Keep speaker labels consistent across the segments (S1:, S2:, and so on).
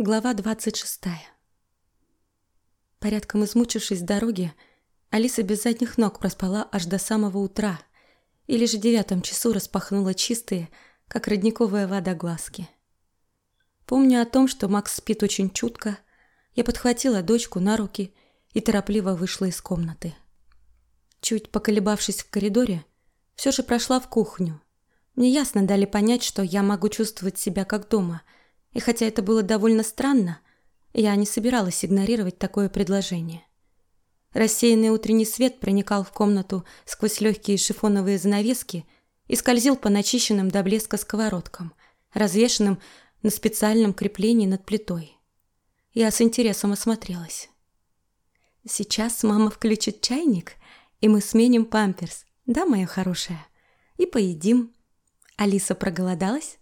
S1: Глава 26. Порядком измучившись с дороги, Алиса без задних ног проспала аж до самого утра и лишь в девятом часу распахнула чистые, как родниковая вода, глазки. Помню о том, что Макс спит очень чутко, я подхватила дочку на руки и торопливо вышла из комнаты. Чуть поколебавшись в коридоре, все же прошла в кухню. Мне ясно дали понять, что я могу чувствовать себя как дома – и хотя это было довольно странно, я не собиралась игнорировать такое предложение. Рассеянный утренний свет проникал в комнату сквозь легкие шифоновые занавески и скользил по начищенным до блеска сковородкам, развешенным на специальном креплении над плитой. Я с интересом осмотрелась. Сейчас мама включит чайник, и мы сменим памперс, да, моя хорошая, и поедим. Алиса проголодалась?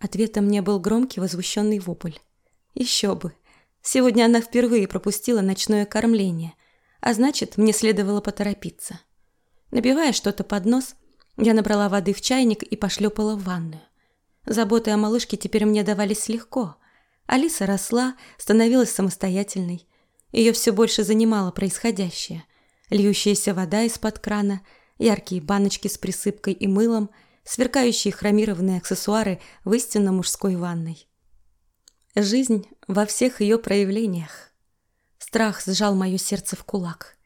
S1: Ответом мне был громкий возмущенный вопль. Еще бы. Сегодня она впервые пропустила ночное кормление, а значит, мне следовало поторопиться. Набивая что-то под нос, я набрала воды в чайник и пошлепала в ванную. Заботы о малышке теперь мне давались легко. Алиса росла, становилась самостоятельной. Ее все больше занимало происходящее. Льющаяся вода из-под крана, яркие баночки с присыпкой и мылом – сверкающие хромированные аксессуары в истинно мужской ванной. Жизнь во всех ее проявлениях. Страх сжал мое сердце в кулак.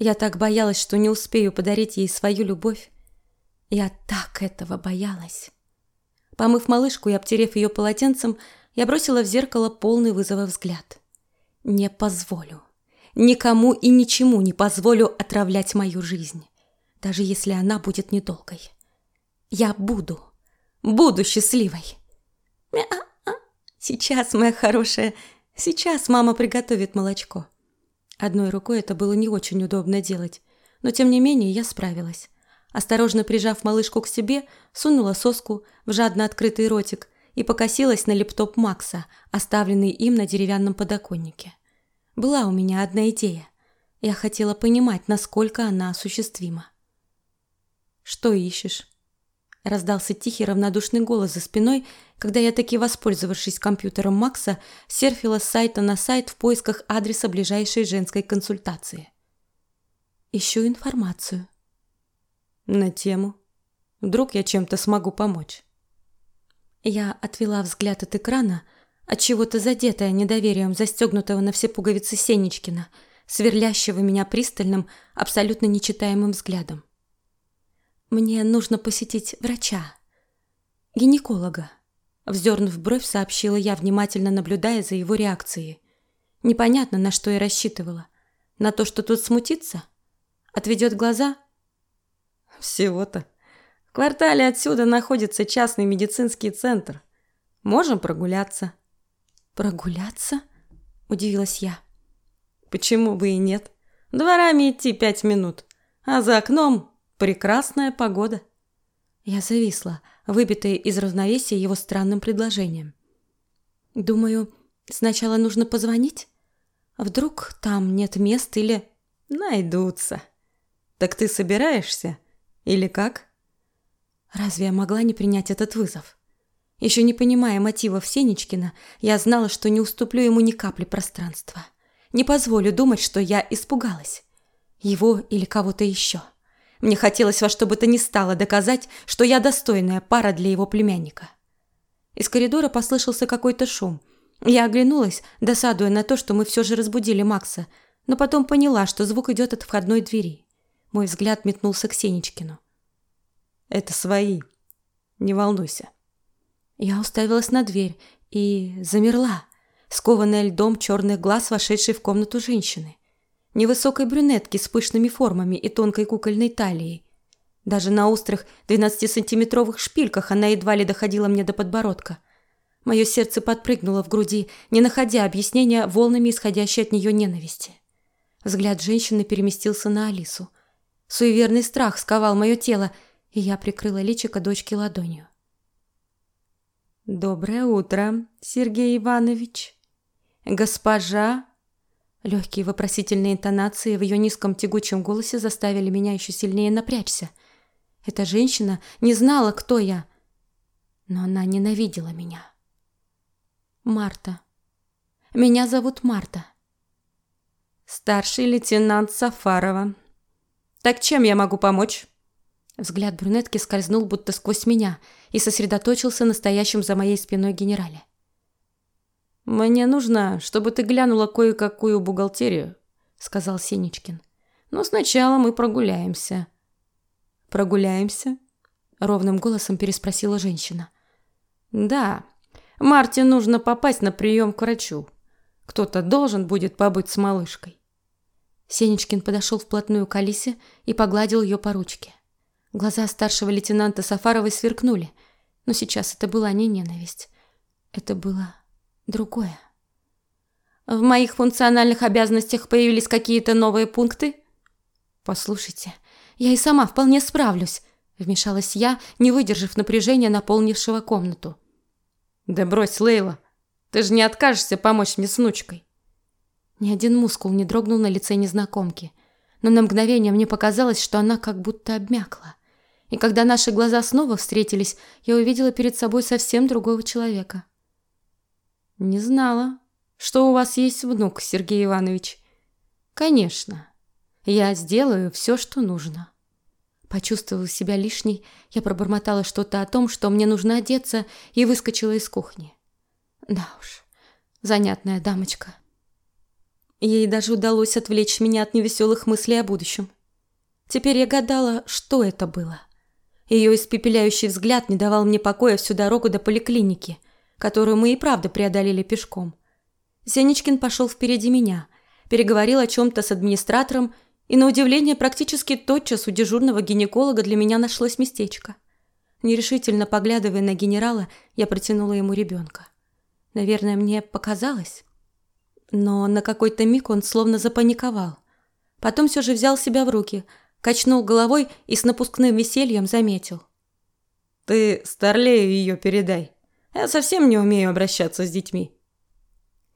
S1: Я так боялась, что не успею подарить ей свою любовь. Я так этого боялась. Помыв малышку и обтерев ее полотенцем, я бросила в зеркало полный вызова взгляд. Не позволю. Никому и ничему не позволю отравлять мою жизнь, даже если она будет недолгой. Я буду. Буду счастливой. Сейчас, моя хорошая, сейчас мама приготовит молочко. Одной рукой это было не очень удобно делать, но тем не менее я справилась. Осторожно прижав малышку к себе, сунула соску в жадно открытый ротик и покосилась на лептоп Макса, оставленный им на деревянном подоконнике. Была у меня одна идея. Я хотела понимать, насколько она осуществима. «Что ищешь?» Раздался тихий равнодушный голос за спиной, когда я таки, воспользовавшись компьютером Макса, серфила с сайта на сайт в поисках адреса ближайшей женской консультации. Ищу информацию. На тему. Вдруг я чем-то смогу помочь. Я отвела взгляд от экрана, от чего-то задетая недоверием застегнутого на все пуговицы Сенечкина, сверлящего меня пристальным, абсолютно нечитаемым взглядом. Мне нужно посетить врача. Гинеколога. Вздернув бровь, сообщила я, внимательно наблюдая за его реакцией. Непонятно, на что я рассчитывала. На то, что тут смутится? Отведет глаза? Всего-то. В квартале отсюда находится частный медицинский центр. Можем прогуляться. Прогуляться? Удивилась я. Почему бы и нет? Дворами идти пять минут, а за окном Прекрасная погода. Я зависла, выбитая из равновесия его странным предложением. Думаю, сначала нужно позвонить. Вдруг там нет мест или... Найдутся. Так ты собираешься? Или как? Разве я могла не принять этот вызов? Еще не понимая мотивов Сенечкина, я знала, что не уступлю ему ни капли пространства. Не позволю думать, что я испугалась. Его или кого-то еще. Мне хотелось во что бы то ни стало доказать, что я достойная пара для его племянника. Из коридора послышался какой-то шум. Я оглянулась, досадуя на то, что мы все же разбудили Макса, но потом поняла, что звук идет от входной двери. Мой взгляд метнулся к Сенечкину. «Это свои. Не волнуйся». Я уставилась на дверь и замерла, скованная льдом черных глаз, вошедшей в комнату женщины невысокой брюнетки с пышными формами и тонкой кукольной талией. Даже на острых 12-сантиметровых шпильках она едва ли доходила мне до подбородка. Мое сердце подпрыгнуло в груди, не находя объяснения волнами исходящей от нее ненависти. Взгляд женщины переместился на Алису. Суеверный страх сковал мое тело, и я прикрыла личико дочки ладонью. «Доброе утро, Сергей Иванович. Госпожа Легкие вопросительные интонации в ее низком тягучем голосе заставили меня еще сильнее напрячься. Эта женщина не знала, кто я, но она ненавидела меня. Марта, Меня зовут Марта.
S2: Старший лейтенант Сафарова. Так чем я могу помочь?
S1: Взгляд брюнетки скользнул будто сквозь меня и сосредоточился на стоящем за моей спиной генерале.
S2: Мне нужно, чтобы ты глянула кое-какую бухгалтерию, сказал Сенечкин. Но сначала мы прогуляемся.
S1: Прогуляемся? ровным голосом переспросила женщина.
S2: Да. Марте нужно попасть на прием к врачу. Кто-то должен будет побыть с малышкой.
S1: Сенечкин подошел вплотную к Алисе и погладил ее по ручке. Глаза старшего лейтенанта Сафаровой сверкнули, но сейчас это была не ненависть. Это было другое. В моих функциональных обязанностях появились какие-то новые пункты? Послушайте, я и сама вполне справлюсь, вмешалась я, не выдержав напряжения, наполнившего комнату.
S2: Да брось, Лейла. Ты же не откажешься помочь мне с внучкой.
S1: Ни один мускул не дрогнул на лице незнакомки, но на мгновение мне показалось, что она как будто обмякла. И когда наши глаза снова встретились, я увидела перед собой совсем другого человека.
S2: Не знала, что у вас есть внук, Сергей Иванович. Конечно. Я сделаю все, что нужно.
S1: Почувствовав себя лишней, я пробормотала что-то о том, что мне нужно одеться, и выскочила из кухни. Да уж, занятная дамочка. Ей даже удалось отвлечь меня от невеселых мыслей о будущем. Теперь я гадала, что это было. Ее испепеляющий взгляд не давал мне покоя всю дорогу до поликлиники, которую мы и правда преодолели пешком. Сенечкин пошел впереди меня, переговорил о чем-то с администратором, и на удивление практически тотчас у дежурного гинеколога для меня нашлось местечко. Нерешительно поглядывая на генерала, я протянула ему ребенка. Наверное, мне показалось. Но на какой-то миг он словно запаниковал. Потом все же взял себя в руки – качнул головой и с напускным весельем заметил.
S2: «Ты Старлею ее передай. Я совсем не умею обращаться с детьми».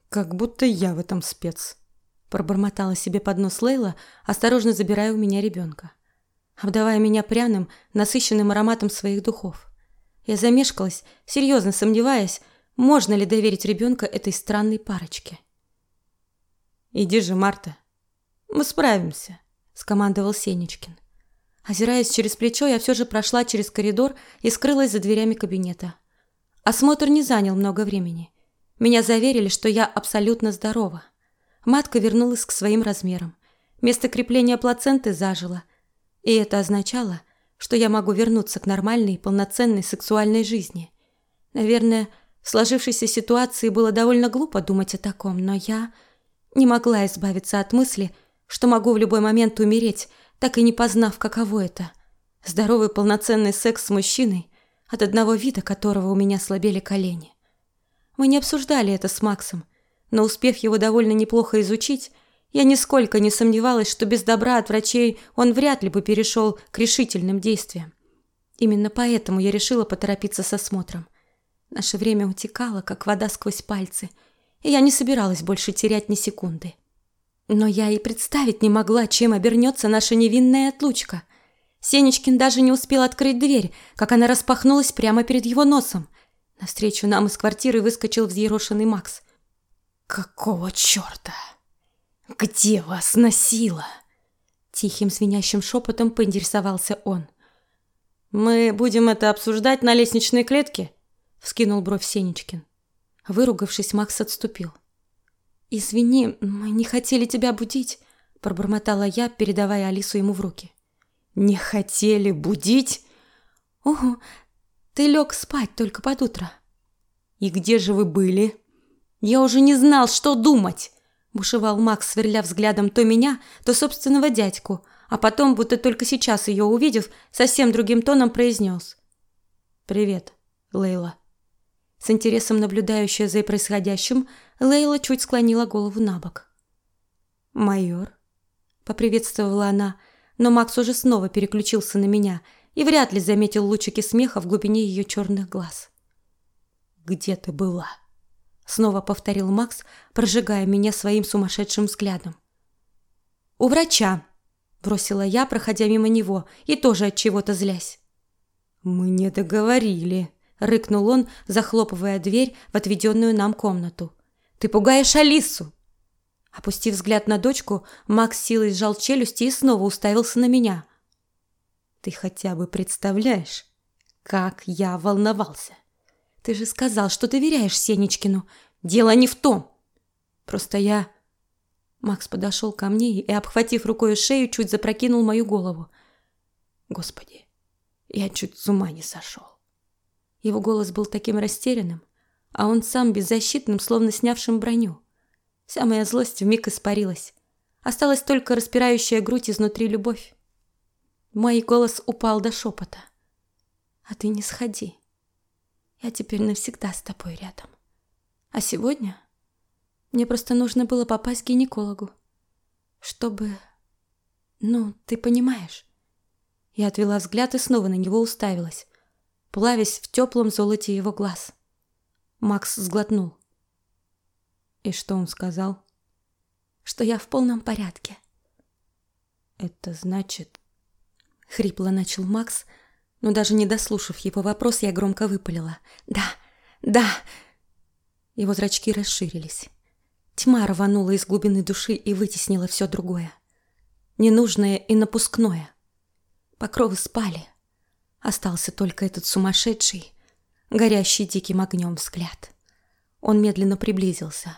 S1: «Как будто я в этом спец», – пробормотала себе под нос Лейла, осторожно забирая у меня ребенка, обдавая меня пряным, насыщенным ароматом своих духов. Я замешкалась, серьезно сомневаясь, можно ли доверить ребенка этой странной парочке.
S2: «Иди же, Марта, мы справимся»,
S1: скомандовал Сенечкин. Озираясь через плечо, я все же прошла через коридор и скрылась за дверями кабинета. Осмотр не занял много времени. Меня заверили, что я абсолютно здорова. Матка вернулась к своим размерам. Место крепления плаценты зажило. И это означало, что я могу вернуться к нормальной, полноценной сексуальной жизни. Наверное, в сложившейся ситуации было довольно глупо думать о таком, но я не могла избавиться от мысли, что могу в любой момент умереть, так и не познав, каково это. Здоровый полноценный секс с мужчиной, от одного вида которого у меня слабели колени. Мы не обсуждали это с Максом, но успев его довольно неплохо изучить, я нисколько не сомневалась, что без добра от врачей он вряд ли бы перешел к решительным действиям. Именно поэтому я решила поторопиться с осмотром. Наше время утекало, как вода сквозь пальцы, и я не собиралась больше терять ни секунды. Но я и представить не могла, чем обернется наша невинная отлучка. Сенечкин даже не успел открыть дверь, как она распахнулась прямо перед его носом. Навстречу нам из квартиры выскочил взъерошенный Макс.
S3: «Какого черта? Где вас носило?»
S1: Тихим звенящим шепотом поинтересовался он.
S2: «Мы будем это обсуждать на лестничной клетке?» — вскинул бровь Сенечкин.
S1: Выругавшись, Макс отступил. «Извини, мы не хотели тебя будить», – пробормотала я, передавая Алису ему в руки.
S3: «Не хотели будить?»
S1: «Ого, ты лег спать только под утро».
S3: «И где же вы были?»
S1: «Я уже не знал, что думать», – бушевал Макс, сверля взглядом то меня, то собственного дядьку, а потом, будто только сейчас ее увидев, совсем другим тоном произнес.
S2: «Привет, Лейла».
S1: С интересом наблюдающая за происходящим, Лейла чуть склонила голову на бок.
S2: «Майор», — поприветствовала она, но Макс уже снова переключился на меня и вряд ли заметил лучики смеха в глубине ее черных глаз.
S3: «Где ты была?»
S1: — снова повторил Макс, прожигая меня своим сумасшедшим взглядом. «У врача», — бросила я, проходя мимо него, и тоже от чего-то злясь.
S3: «Мы не договорили»,
S1: рыкнул он, захлопывая дверь в отведенную нам комнату. Ты пугаешь Алису!» Опустив взгляд на дочку, Макс силой сжал челюсти и снова уставился на меня. «Ты хотя бы представляешь, как я волновался? Ты же сказал, что доверяешь Сенечкину. Дело не в том. Просто я...» Макс подошел ко мне и, обхватив рукой шею, чуть запрокинул мою голову. «Господи, я чуть с ума не сошел». Его голос был таким растерянным, а он сам беззащитным, словно снявшим броню. Вся моя злость вмиг испарилась. Осталась только распирающая грудь изнутри любовь. Мой голос упал до шепота. «А ты не сходи. Я теперь навсегда с тобой рядом. А сегодня мне просто нужно было попасть к гинекологу, чтобы... Ну, ты понимаешь?» Я отвела взгляд и снова на него уставилась, плавясь в теплом золоте его глаз. Макс сглотнул. И что он сказал? Что я в полном порядке. Это значит... Хрипло начал Макс, но даже не дослушав его вопрос, я громко выпалила. «Да, да!» Его зрачки расширились. Тьма рванула из глубины души и вытеснила все другое. Ненужное и напускное. Покровы спали. Остался только этот сумасшедший, горящий диким огнем взгляд. Он медленно приблизился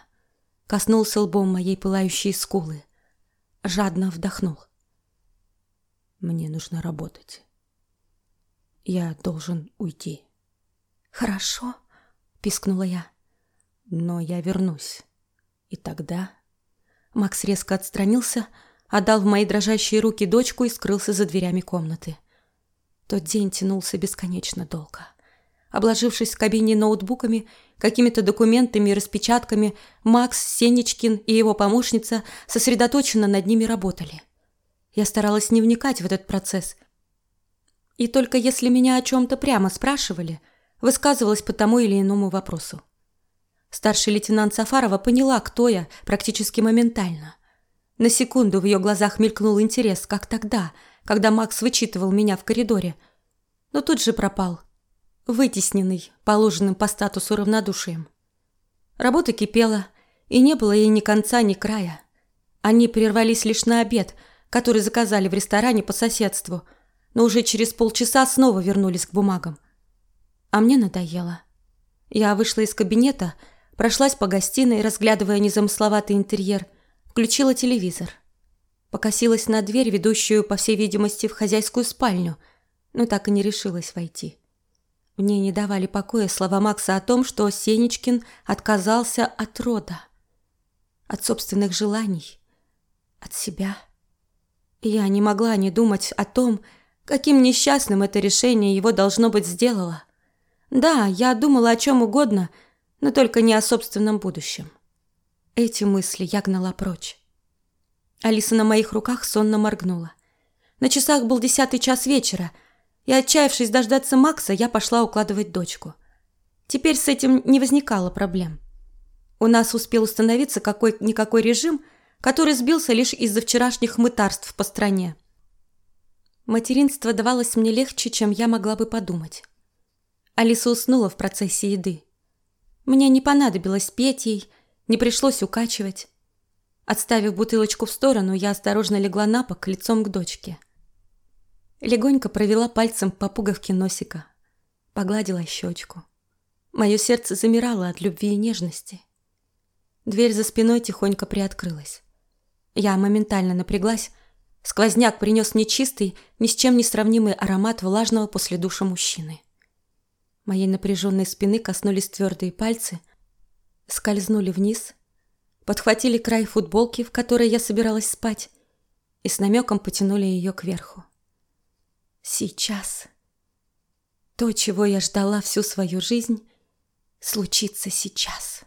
S1: коснулся лбом моей пылающей скулы, жадно вдохнул. Мне нужно работать. Я должен уйти. Хорошо, пискнула я. Но я вернусь. И тогда Макс резко отстранился, отдал в мои дрожащие руки дочку и скрылся за дверями комнаты. Тот день тянулся бесконечно долго. Обложившись в кабине ноутбуками, какими-то документами и распечатками, Макс, Сенечкин и его помощница сосредоточенно над ними работали. Я старалась не вникать в этот процесс. И только если меня о чем-то прямо спрашивали, высказывалась по тому или иному вопросу. Старший лейтенант Сафарова поняла, кто я, практически моментально. На секунду в ее глазах мелькнул интерес, как тогда, когда Макс вычитывал меня в коридоре. Но тут же пропал – вытесненный положенным по статусу равнодушием. Работа кипела, и не было ей ни конца, ни края. Они прервались лишь на обед, который заказали в ресторане по соседству, но уже через полчаса снова вернулись к бумагам. А мне надоело. Я вышла из кабинета, прошлась по гостиной, разглядывая незамысловатый интерьер, включила телевизор. Покосилась на дверь, ведущую, по всей видимости, в хозяйскую спальню, но так и не решилась войти. Мне не давали покоя слова Макса о том, что Сенечкин отказался от рода, от собственных желаний, от себя. Я не могла не думать о том, каким несчастным это решение его должно быть сделало. Да, я думала о чем угодно, но только не о собственном будущем. Эти мысли я гнала прочь. Алиса на моих руках сонно моргнула. На часах был десятый час вечера – и, отчаявшись дождаться Макса, я пошла укладывать дочку. Теперь с этим не возникало проблем. У нас успел установиться какой-никакой режим, который сбился лишь из-за вчерашних мытарств по стране. Материнство давалось мне легче, чем я могла бы подумать. Алиса уснула в процессе еды. Мне не понадобилось петь ей, не пришлось укачивать. Отставив бутылочку в сторону, я осторожно легла на пол лицом к дочке. Легонько провела пальцем по пуговке носика, погладила щечку. Мое сердце замирало от любви и нежности. Дверь за спиной тихонько приоткрылась. Я моментально напряглась. Сквозняк принес мне чистый, ни с чем не сравнимый аромат влажного после душа мужчины. Моей напряженной спины коснулись твердые пальцы, скользнули вниз, подхватили край футболки, в которой я собиралась спать, и с намеком потянули ее кверху. Сейчас. То, чего я ждала всю свою жизнь, случится сейчас.